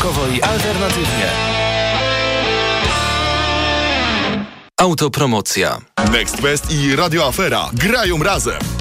rokowo i alternatywnie. Autopromocja. Next Fest i Radio Afera grają razem.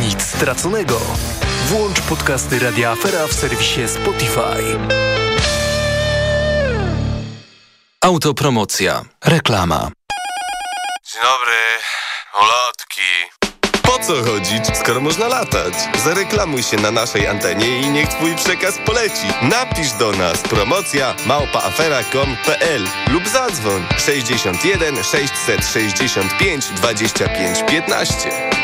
Nic straconego. Włącz podcasty Radia Afera w serwisie Spotify. Autopromocja. Reklama. Dzień dobry, ulotki. Po co chodzić, skoro można latać? Zareklamuj się na naszej antenie i niech twój przekaz poleci. Napisz do nas promocja małpaafera.com.pl lub zadzwoń 61 665 25 15.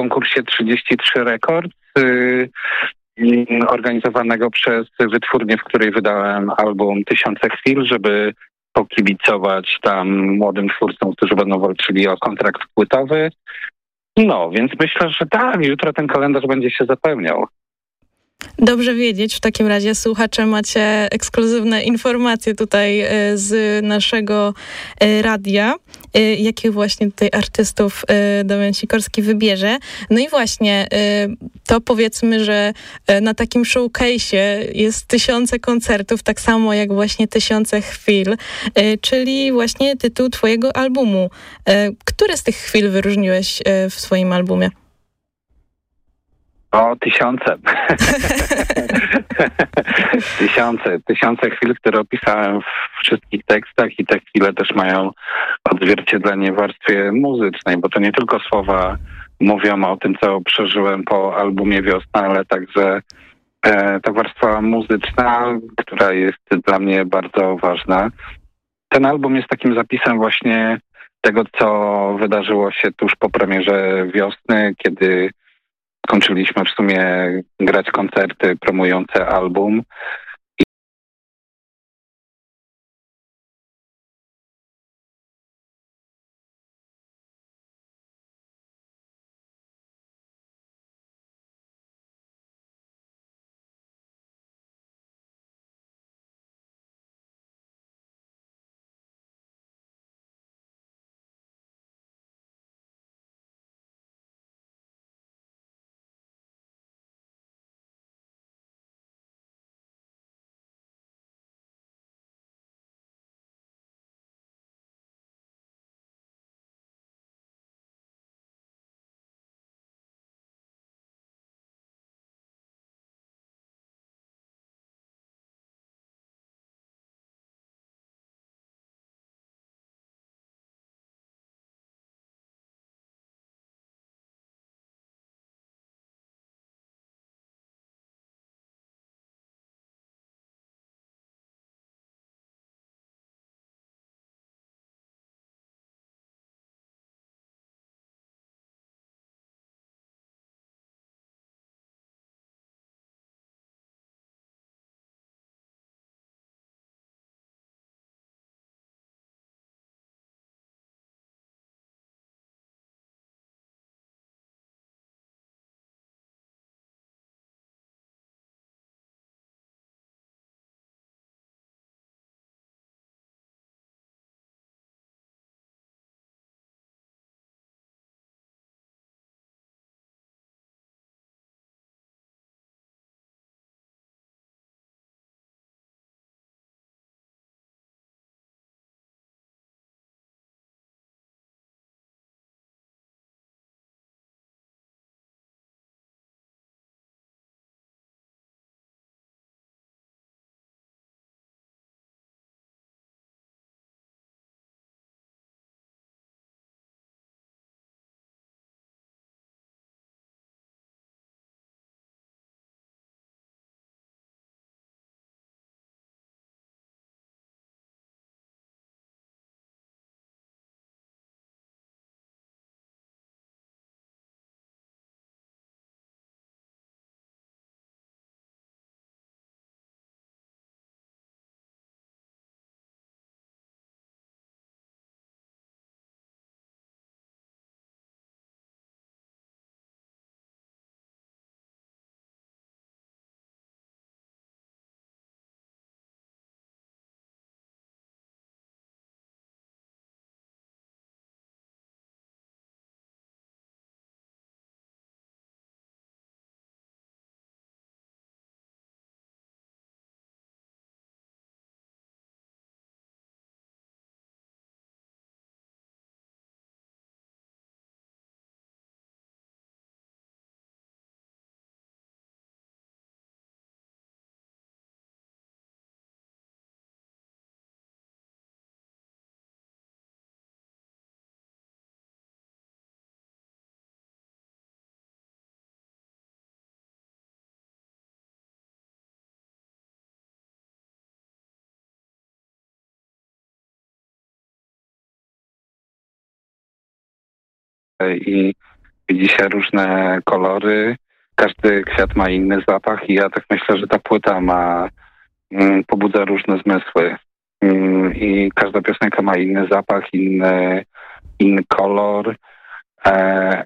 Konkursie 33 Records organizowanego przez wytwórnię, w której wydałem album Tysiące Chwil, żeby pokibicować tam młodym twórcom, którzy będą walczyli o kontrakt płytowy. No, więc myślę, że tak, jutro ten kalendarz będzie się zapełniał. Dobrze wiedzieć. W takim razie słuchacze macie ekskluzywne informacje tutaj e, z naszego e, radia, e, jakich właśnie tutaj artystów Damian Sikorski wybierze. No i właśnie to powiedzmy, że na takim showcase'ie jest tysiące koncertów, tak samo jak właśnie tysiące chwil, czyli właśnie tytuł twojego albumu. Które z tych chwil wyróżniłeś w swoim albumie? O, tysiące. tysiące, tysiące chwil, które opisałem w wszystkich tekstach i te chwile też mają odzwierciedlenie w warstwie muzycznej, bo to nie tylko słowa mówią o tym, co przeżyłem po albumie Wiosna, ale także e, ta warstwa muzyczna, która jest dla mnie bardzo ważna. Ten album jest takim zapisem właśnie tego, co wydarzyło się tuż po premierze Wiosny, kiedy skończyliśmy w sumie grać koncerty promujące album. I, widzi się różne kolory, każdy kwiat ma inny zapach i ja tak myślę, że ta płyta ma, mm, pobudza różne zmysły. Mm, I każda piosenka ma inny zapach, inny, inny kolor. E,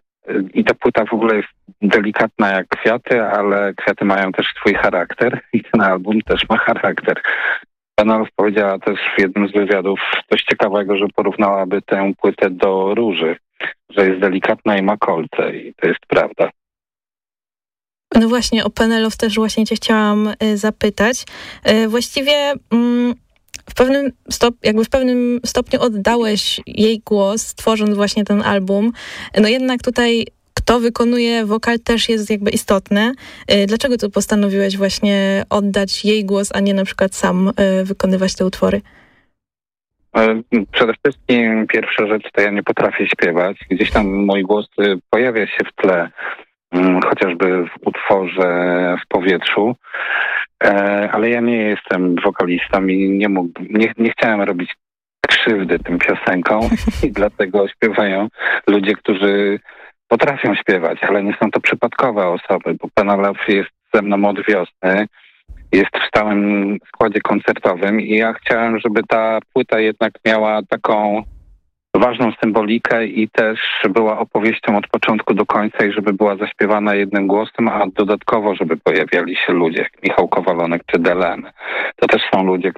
I ta płyta w ogóle jest delikatna jak kwiaty, ale kwiaty mają też swój charakter i ten album też ma charakter. Penalow powiedziała też w jednym z wywiadów coś ciekawego, że porównałaby tę płytę do róży, że jest delikatna i ma kolce i to jest prawda. No właśnie, o Penelope też właśnie cię chciałam y, zapytać. Y, właściwie mm, w pewnym, stop, jakby w pewnym stopniu oddałeś jej głos, tworząc właśnie ten album. No jednak tutaj kto wykonuje wokal też jest jakby istotne. Y, dlaczego tu postanowiłeś właśnie oddać jej głos, a nie na przykład sam wykonywać te utwory? Przede wszystkim pierwsza rzecz to ja nie potrafię śpiewać. Gdzieś tam mój głos pojawia się w tle Mm, chociażby w utworze w powietrzu. E, ale ja nie jestem wokalistą i nie, mógł, nie, nie chciałem robić krzywdy tym piosenkom i dlatego śpiewają ludzie, którzy potrafią śpiewać, ale nie są to przypadkowe osoby, bo Penelope jest ze mną od wiosny, jest w stałym składzie koncertowym i ja chciałem, żeby ta płyta jednak miała taką ważną symbolikę i też była opowieścią od początku do końca i żeby była zaśpiewana jednym głosem, a dodatkowo, żeby pojawiali się ludzie, Michał Kowalonek czy Delen. To też są ludzie,